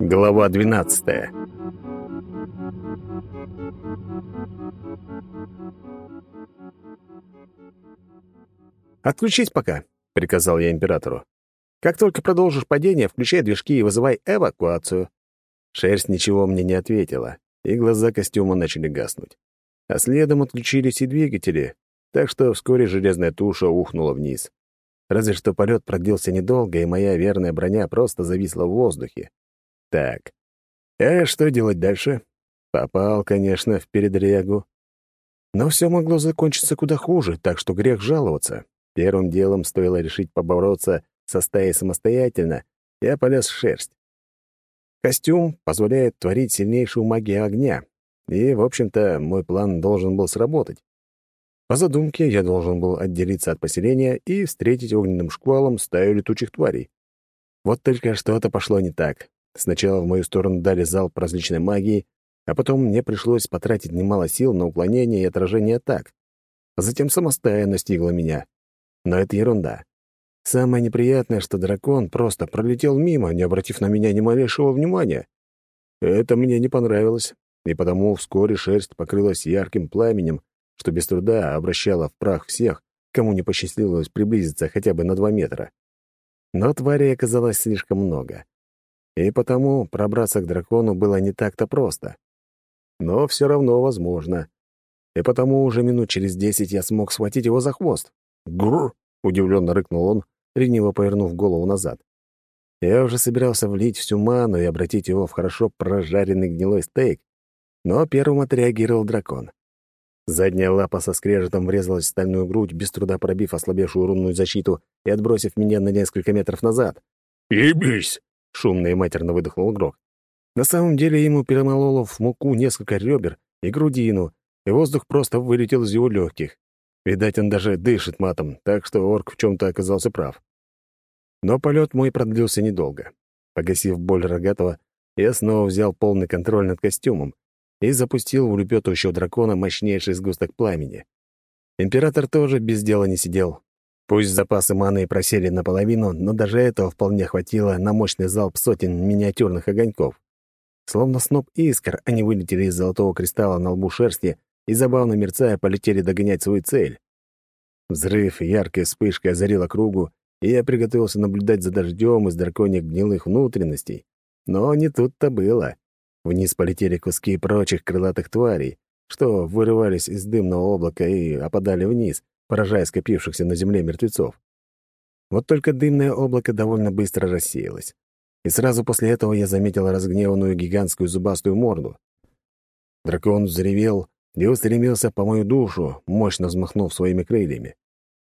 Глава 12 «Отключись пока», — приказал я императору. «Как только продолжишь падение, включай движки и вызывай эвакуацию». Шерсть ничего мне не ответила, и глаза костюма начали гаснуть. А следом отключились и двигатели, так что вскоре железная туша ухнула вниз. Разве что полет продлился недолго, и моя верная броня просто зависла в воздухе. Так, а что делать дальше? Попал, конечно, в передрягу. Но все могло закончиться куда хуже, так что грех жаловаться. Первым делом стоило решить побороться со стаей самостоятельно. Я полез в шерсть. Костюм позволяет творить сильнейшую магию огня. И, в общем-то, мой план должен был сработать. По задумке, я должен был отделиться от поселения и встретить огненным шквалом стаю летучих тварей. Вот только что-то пошло не так. Сначала в мою сторону дали залп различной магии, а потом мне пришлось потратить немало сил на уклонение и отражение атак. Затем сама настигла меня. Но это ерунда. Самое неприятное, что дракон просто пролетел мимо, не обратив на меня ни малейшего внимания. Это мне не понравилось, и потому вскоре шерсть покрылась ярким пламенем, что без труда обращало в прах всех, кому не посчастливилось приблизиться хотя бы на два метра. Но тварей оказалось слишком много. И потому пробраться к дракону было не так-то просто. Но все равно возможно. И потому уже минут через десять я смог схватить его за хвост. «Гррр!» — удивленно рыкнул он, ревниво повернув голову назад. Я уже собирался влить всю ману и обратить его в хорошо прожаренный гнилой стейк, но первым отреагировал дракон. Задняя лапа со скрежетом врезалась в стальную грудь, без труда пробив ослабевшую рунную защиту и отбросив меня на несколько метров назад. «Ебись!» — шумно и матерно выдохнул игрок. На самом деле ему перемололо в муку несколько ребер и грудину, и воздух просто вылетел из его легких. Видать, он даже дышит матом, так что орк в чем-то оказался прав. Но полет мой продлился недолго. Погасив боль рогатого, я снова взял полный контроль над костюмом, и запустил в улепетывающего дракона мощнейший сгусток пламени. Император тоже без дела не сидел. Пусть запасы маны и просели наполовину, но даже этого вполне хватило на мощный залп сотен миниатюрных огоньков. Словно сноп искр, они вылетели из золотого кристалла на лбу шерсти и, забавно мерцая, полетели догонять свою цель. Взрыв яркой вспышкой озарил округу, и я приготовился наблюдать за дождем из драконьих гнилых внутренностей. Но не тут-то было. Вниз полетели куски прочих крылатых тварей, что вырывались из дымного облака и опадали вниз, поражая скопившихся на земле мертвецов. Вот только дымное облако довольно быстро рассеялось. И сразу после этого я заметил разгневанную гигантскую зубастую морду. Дракон взревел и устремился по мою душу, мощно взмахнув своими крыльями.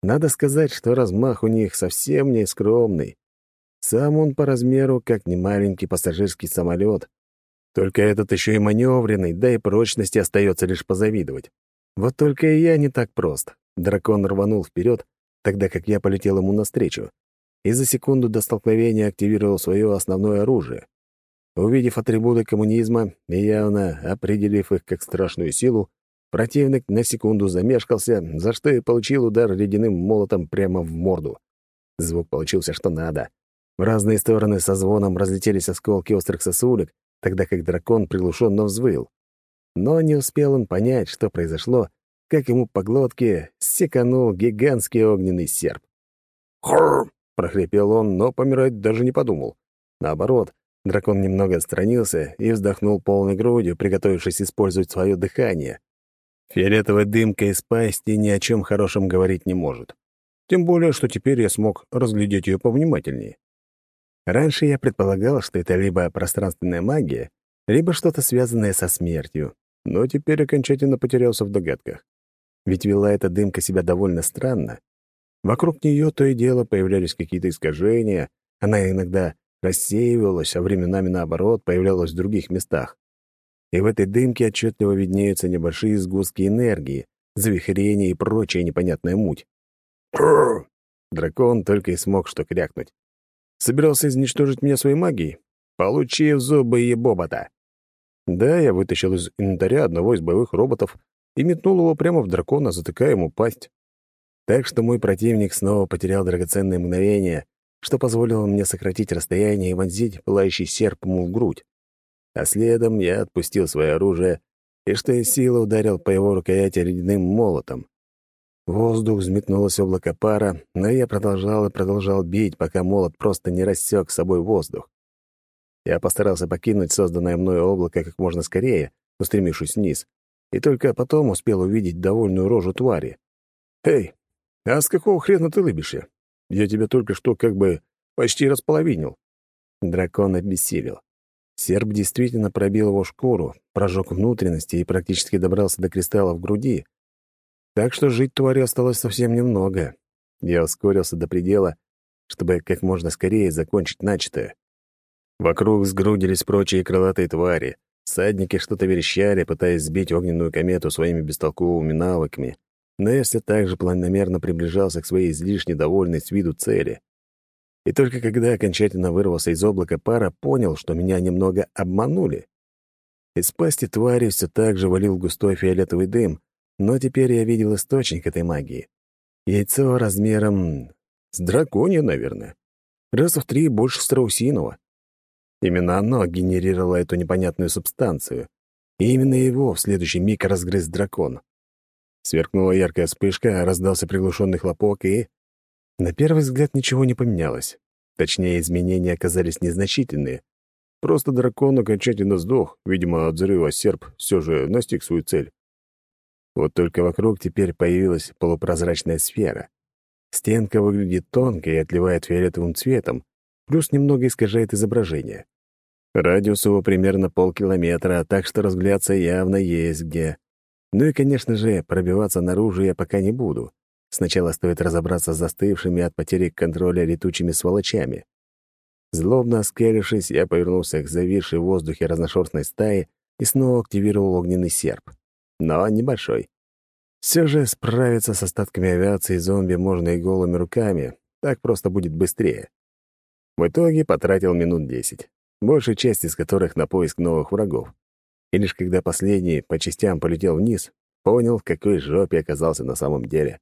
Надо сказать, что размах у них совсем не скромный. Сам он по размеру, как немаленький пассажирский самолет, только этот еще и маневренный, да и прочности остается лишь позавидовать. Вот только и я не так прост. Дракон рванул вперед, тогда как я полетел ему навстречу, и за секунду до столкновения активировал свое основное оружие. Увидев атрибуты коммунизма и явно определив их как страшную силу, противник на секунду замешкался, за что и получил удар ледяным молотом прямо в морду. Звук получился что надо. В разные стороны со звоном разлетелись осколки острых сосулек, тогда как дракон приглушенно взвыл. Но не успел он понять, что произошло, как ему по глотке секанул гигантский огненный серп. «Хрррр!» — прохрипел он, но помирать даже не подумал. Наоборот, дракон немного отстранился и вздохнул полной грудью, приготовившись использовать свое дыхание. Фиолетовая дымка из пасти ни о чем хорошем говорить не может. Тем более, что теперь я смог разглядеть ее повнимательнее. Раньше я предполагал, что это либо пространственная магия, либо что-то связанное со смертью, но теперь окончательно потерялся в догадках. Ведь вела эта дымка себя довольно странно. Вокруг нее то и дело появлялись какие-то искажения, она иногда рассеивалась, а временами, наоборот, появлялась в других местах. И в этой дымке отчетливо виднеются небольшие сгустки энергии, завихрения и прочая непонятная муть. Дракон только и смог что крякнуть. Собирался изничтожить меня своей магией? Получи в зубы ебобота. Да, я вытащил из инвентаря одного из боевых роботов и метнул его прямо в дракона, затыкая ему пасть. Так что мой противник снова потерял драгоценное мгновение, что позволило мне сократить расстояние и вонзить пылающий серп ему в грудь. А следом я отпустил свое оружие и что из силы ударил по его рукояти ледяным молотом. Воздух взметнулось облако пара, но я продолжал и продолжал бить, пока молот просто не рассек с собой воздух. Я постарался покинуть созданное мною облако как можно скорее, устремившись вниз, и только потом успел увидеть довольную рожу твари. «Эй, а с какого хрена ты лыбишься? Я тебя только что как бы почти располовинил». Дракон обессилел. Серб действительно пробил его шкуру, прожег внутренности и практически добрался до кристалла в груди. Так что жить твари осталось совсем немного. Я ускорился до предела, чтобы как можно скорее закончить начатое. Вокруг сгрудились прочие крылатые твари. Садники что-то верещали, пытаясь сбить огненную комету своими бестолковыми навыками. Но я все так же планомерно приближался к своей излишне довольной с виду цели. И только когда окончательно вырвался из облака пара, понял, что меня немного обманули. Из пасти твари все так же валил густой фиолетовый дым, но теперь я видел источник этой магии. Яйцо размером с драконья, наверное. Раза в три больше страусиного. Именно оно генерировало эту непонятную субстанцию. И именно его в следующий миг разгрыз дракон. Сверкнула яркая вспышка, раздался приглушенный хлопок, и... На первый взгляд ничего не поменялось. Точнее, изменения оказались незначительные. Просто дракон окончательно сдох, видимо, от взрыва серп все же настиг свою цель. Вот только вокруг теперь появилась полупрозрачная сфера. Стенка выглядит тонкой и отливает фиолетовым цветом, плюс немного искажает изображение. Радиус его примерно полкилометра, так что разгляться явно есть где. Ну и, конечно же, пробиваться наружу я пока не буду. Сначала стоит разобраться с застывшими от потери контроля летучими сволочами. Злобно оскалившись, я повернулся к зависшей в воздухе разношерстной стае и снова активировал огненный серп. Но небольшой. Все же справиться с остатками авиации зомби можно и голыми руками, так просто будет быстрее. В итоге потратил минут десять, большая часть из которых на поиск новых врагов. И лишь когда последний по частям полетел вниз, понял, в какой жопе оказался на самом деле.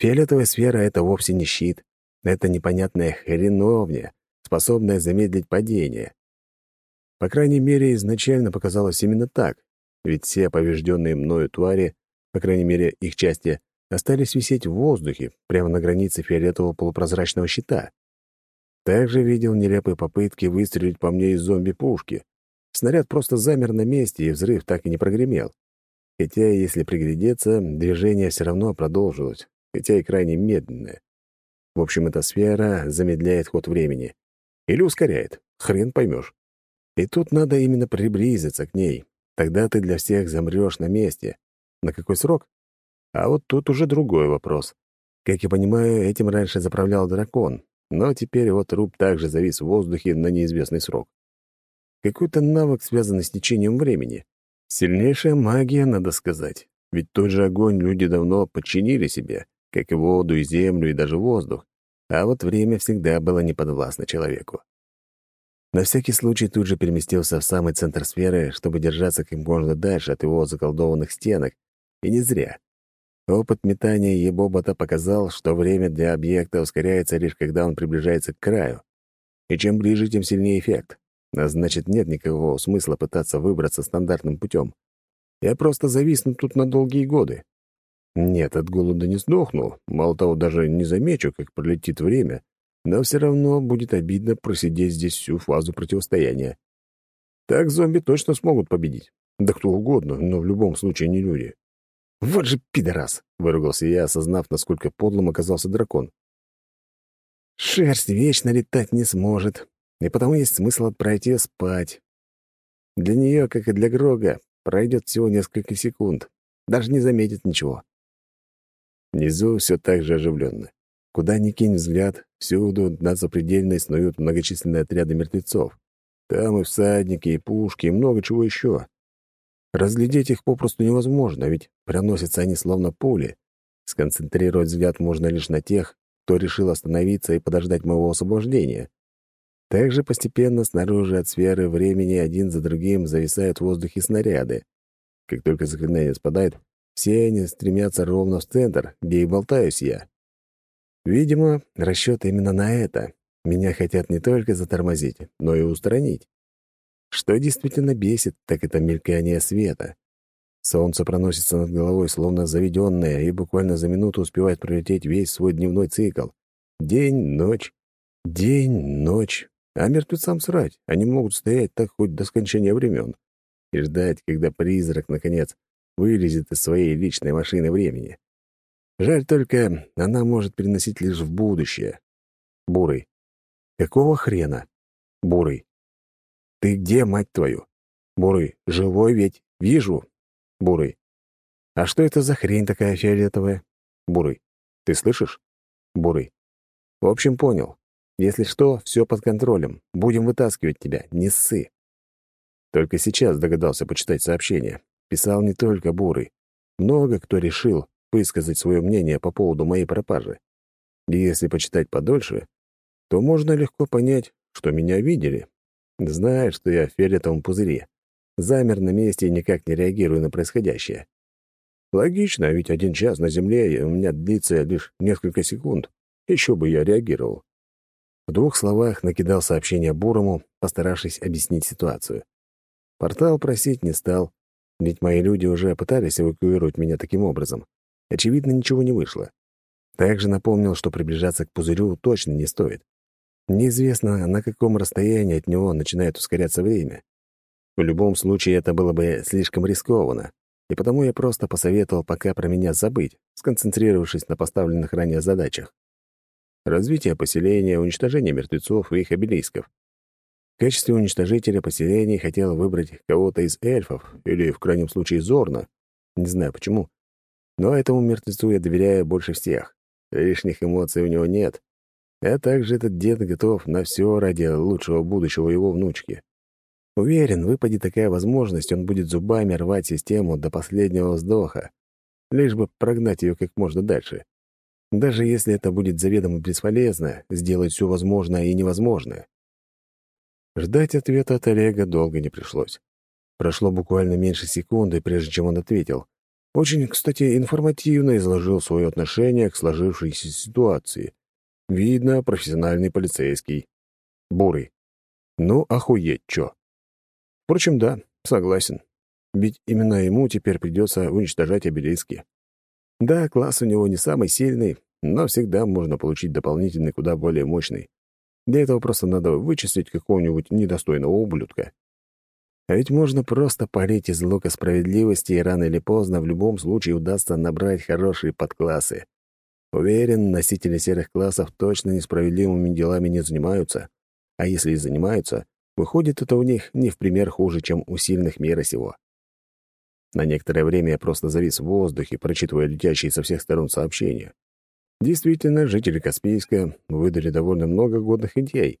Фиолетовая сфера — это вовсе не щит, это непонятная хреновня, способная замедлить падение. По крайней мере, изначально показалось именно так, ведь все поврежденные мною твари, по крайней мере, их части, остались висеть в воздухе, прямо на границе фиолетового полупрозрачного щита. Также видел нелепые попытки выстрелить по мне из зомби-пушки. Снаряд просто замер на месте, и взрыв так и не прогремел. Хотя, если приглядеться, движение все равно продолжилось, хотя и крайне медленное. В общем, эта сфера замедляет ход времени. Или ускоряет, хрен поймешь. И тут надо именно приблизиться к ней. Тогда ты для всех замрешь на месте. На какой срок? А вот тут уже другой вопрос. Как я понимаю, этим раньше заправлял дракон, но теперь его труп также завис в воздухе на неизвестный срок. Какой-то навык, связанный с течением времени. Сильнейшая магия, надо сказать. Ведь тот же огонь люди давно подчинили себе, как и воду, и землю, и даже воздух. А вот время всегда было неподвластно человеку. На всякий случай тут же переместился в самый центр сферы, чтобы держаться как можно дальше от его заколдованных стенок. И не зря. Опыт метания Ебобота показал, что время для объекта ускоряется лишь когда он приближается к краю. И чем ближе, тем сильнее эффект. А значит, нет никакого смысла пытаться выбраться стандартным путем. Я просто зависну тут на долгие годы. Нет, от голода не сдохну, мало того, даже не замечу, как пролетит время, но все равно будет обидно просидеть здесь всю фазу противостояния. Так зомби точно смогут победить. Да кто угодно, но в любом случае не люди. «Вот же пидорас!» — выругался я, осознав, насколько подлым оказался дракон. «Шерсть вечно летать не сможет, и потому есть смысл отправить ее спать. Для нее, как и для Грога, пройдет всего несколько секунд, даже не заметит ничего». Внизу все так же оживленно. Куда ни кинь взгляд, всюду над запредельной снуют многочисленные отряды мертвецов. Там и всадники, и пушки, и много чего еще. Разглядеть их попросту невозможно, ведь проносятся они словно пули. Сконцентрировать взгляд можно лишь на тех, кто решил остановиться и подождать моего освобождения. Также постепенно снаружи от сферы времени один за другим зависают в воздухе снаряды. Как только заклинание спадает, все они стремятся ровно в центр, где и болтаюсь я. Видимо, расчет именно на это, меня хотят не только затормозить, но и устранить. Что действительно бесит, так это мелькание света. Солнце проносится над головой, словно заведенное, и буквально за минуту успевает пролететь весь свой дневной цикл. День, ночь, день, ночь. А мертвецам срать, они могут стоять так хоть до скончания времен и ждать, когда призрак, наконец, вылезет из своей личной машины времени. Жаль только, она может переносить лишь в будущее. Бурый. Какого хрена? Бурый. Ты где, мать твою? Бурый. Живой ведь. Вижу. Бурый. А что это за хрень такая фиолетовая? Бурый. Ты слышишь? Бурый. В общем, понял. Если что, все под контролем. Будем вытаскивать тебя. Не ссы. Только сейчас догадался почитать сообщение. Писал не только Бурый. Много кто решил высказать свое мнение по поводу моей пропажи. И если почитать подольше, то можно легко понять, что меня видели, зная, что я в фиолетовом пузыре. Замер на месте и никак не реагирую на происходящее. Логично, ведь один час на Земле у меня длится лишь несколько секунд. Еще бы я реагировал. В двух словах накидал сообщение Бурому, постаравшись объяснить ситуацию. Портал просить не стал, ведь мои люди уже пытались эвакуировать меня таким образом. Очевидно, ничего не вышло. Также напомнил, что приближаться к пузырю точно не стоит. Неизвестно, на каком расстоянии от него начинает ускоряться время. В любом случае, это было бы слишком рискованно, и потому я просто посоветовал пока про меня забыть, сконцентрировавшись на поставленных ранее задачах. Развитие поселения, уничтожение мертвецов и их обелисков. В качестве уничтожителя поселений хотел выбрать кого-то из эльфов или, в крайнем случае, Зорна. Не знаю почему. Но этому мертвецу я доверяю больше всех. Лишних эмоций у него нет, а также этот дед готов на все ради лучшего будущего его внучки. Уверен, выпадет такая возможность, он будет зубами рвать систему до последнего вздоха, лишь бы прогнать ее как можно дальше. Даже если это будет заведомо бесполезно, сделать все возможное и невозможное. Ждать ответа от Олега долго не пришлось. Прошло буквально меньше секунды, прежде чем он ответил. Очень, кстати, информативно изложил свое отношение к сложившейся ситуации — Видно, профессиональный полицейский. Бурый. Ну, охуеть, чё. Впрочем, да, согласен. Ведь именно ему теперь придется уничтожать обелиски. Да, класс у него не самый сильный, но всегда можно получить дополнительный, куда более мощный. Для этого просто надо вычислить какого-нибудь недостойного ублюдка. А ведь можно просто парить из лука справедливости, и рано или поздно в любом случае удастся набрать хорошие подклассы. Уверен, носители серых классов точно несправедливыми делами не занимаются. А если и занимаются, выходит это у них не в пример хуже, чем у сильных мира сего. На некоторое время я просто завис в воздухе, прочитывая летящие со всех сторон сообщения. Действительно, жители Каспийска выдали довольно много годных идей.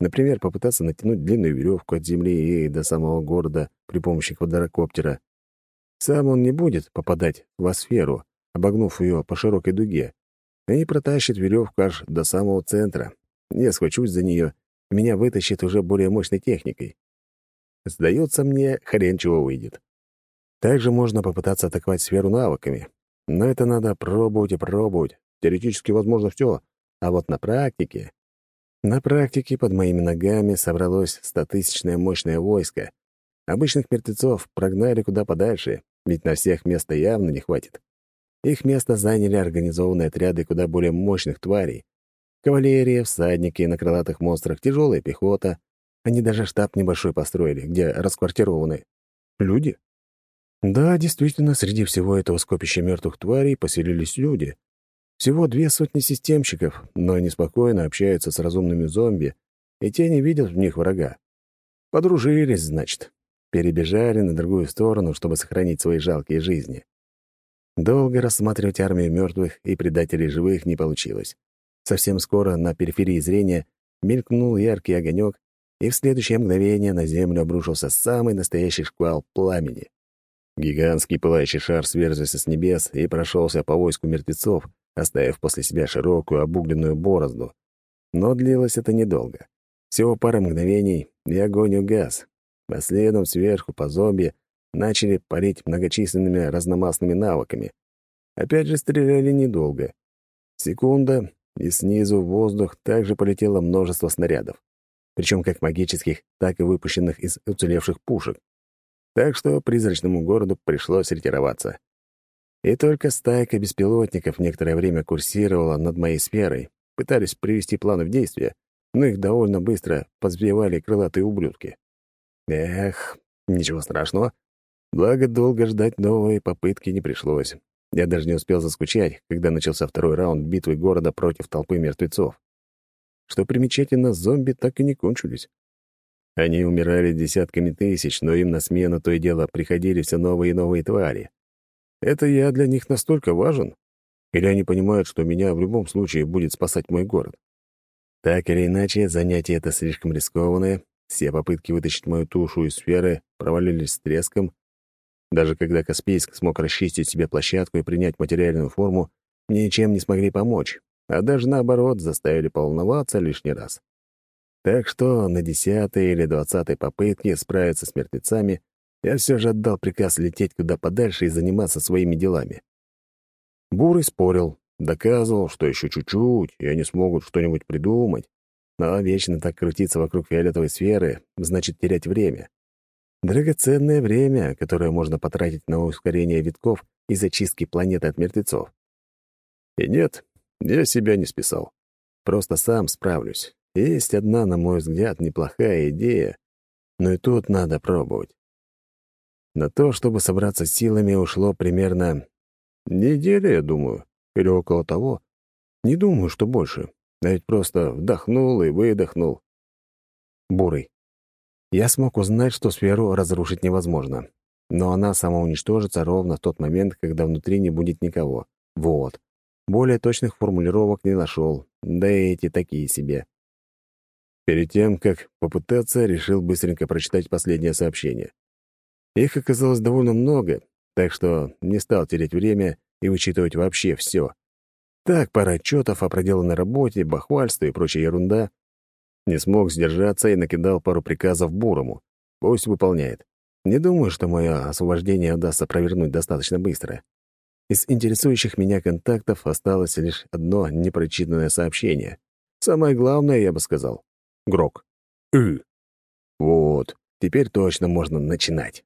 Например, попытаться натянуть длинную веревку от земли и до самого города при помощи квадрокоптера. Сам он не будет попадать в сферу, обогнув ее по широкой дуге, и протащит веревку аж до самого центра. Я схвачусь за нее, меня вытащит уже более мощной техникой. Сдается мне, хрен чего выйдет. Также можно попытаться атаковать сферу навыками. Но это надо пробовать и пробовать. Теоретически возможно все, а вот на практике... На практике под моими ногами собралось стотысячное мощное войско. Обычных мертвецов прогнали куда подальше, ведь на всех места явно не хватит. Их место заняли организованные отряды куда более мощных тварей. Кавалерия, всадники на крылатых монстрах, тяжелая пехота. Они даже штаб небольшой построили, где расквартированы. Люди? Да, действительно, среди всего этого скопища мертвых тварей поселились люди. Всего две сотни системщиков, но они спокойно общаются с разумными зомби, и те не видят в них врага. Подружились, значит. Перебежали на другую сторону, чтобы сохранить свои жалкие жизни. Долго рассматривать армию мертвых и предателей живых не получилось. Совсем скоро на периферии зрения мелькнул яркий огонек, и в следующее мгновение на землю обрушился самый настоящий шквал пламени. Гигантский пылающий шар сверзился с небес и прошелся по войску мертвецов, оставив после себя широкую обугленную борозду. Но длилось это недолго. Всего пара мгновений, и огонь угас. А следом сверху по зомби начали парить многочисленными разномастными навыками. Опять же, стреляли недолго. Секунда, и снизу в воздух также полетело множество снарядов, причем как магических, так и выпущенных из уцелевших пушек. Так что призрачному городу пришлось ретироваться. И только стайка беспилотников некоторое время курсировала над моей сферой, пытались привести планы в действие, но их довольно быстро позбивали крылатые ублюдки. Эх, ничего страшного. Благо, долго ждать новой попытки не пришлось. Я даже не успел заскучать, когда начался второй раунд битвы города против толпы мертвецов. Что примечательно, зомби так и не кончились. Они умирали десятками тысяч, но им на смену то и дело приходили все новые и новые твари. Это я для них настолько важен? Или они понимают, что меня в любом случае будет спасать мой город? Так или иначе, занятие это слишком рискованное. Все попытки вытащить мою тушу из сферы провалились с треском. Даже когда Каспийск смог расчистить себе площадку и принять материальную форму, мне ничем не смогли помочь, а даже наоборот заставили поволноваться лишний раз. Так что на десятой или двадцатой попытке справиться с мертвецами я все же отдал приказ лететь куда подальше и заниматься своими делами. Бурый спорил, доказывал, что еще чуть-чуть, и они смогут что-нибудь придумать. Но вечно так крутиться вокруг фиолетовой сферы значит терять время. Драгоценное время, которое можно потратить на ускорение витков и зачистки планеты от мертвецов. И нет, я себя не списал. Просто сам справлюсь. Есть одна, на мой взгляд, неплохая идея, но и тут надо пробовать. На то, чтобы собраться силами, ушло примерно неделя, я думаю, или около того. Не думаю, что больше. А ведь просто вдохнул и выдохнул. Бурый. Я смог узнать, что сферу разрушить невозможно. Но она самоуничтожится ровно в тот момент, когда внутри не будет никого. Вот. Более точных формулировок не нашел, да и эти такие себе. Перед тем, как попытаться, решил быстренько прочитать последнее сообщение. Их оказалось довольно много, так что не стал терять время и вычитывать вообще все. Так, пара отчетов о проделанной работе, бахвальство и прочая ерунда. Не смог сдержаться и накидал пару приказов Бурому. Пусть выполняет. Не думаю, что мое освобождение удастся провернуть достаточно быстро. Из интересующих меня контактов осталось лишь одно непрочитанное сообщение. Самое главное, я бы сказал. Грок. «Ы». Вот, теперь точно можно начинать.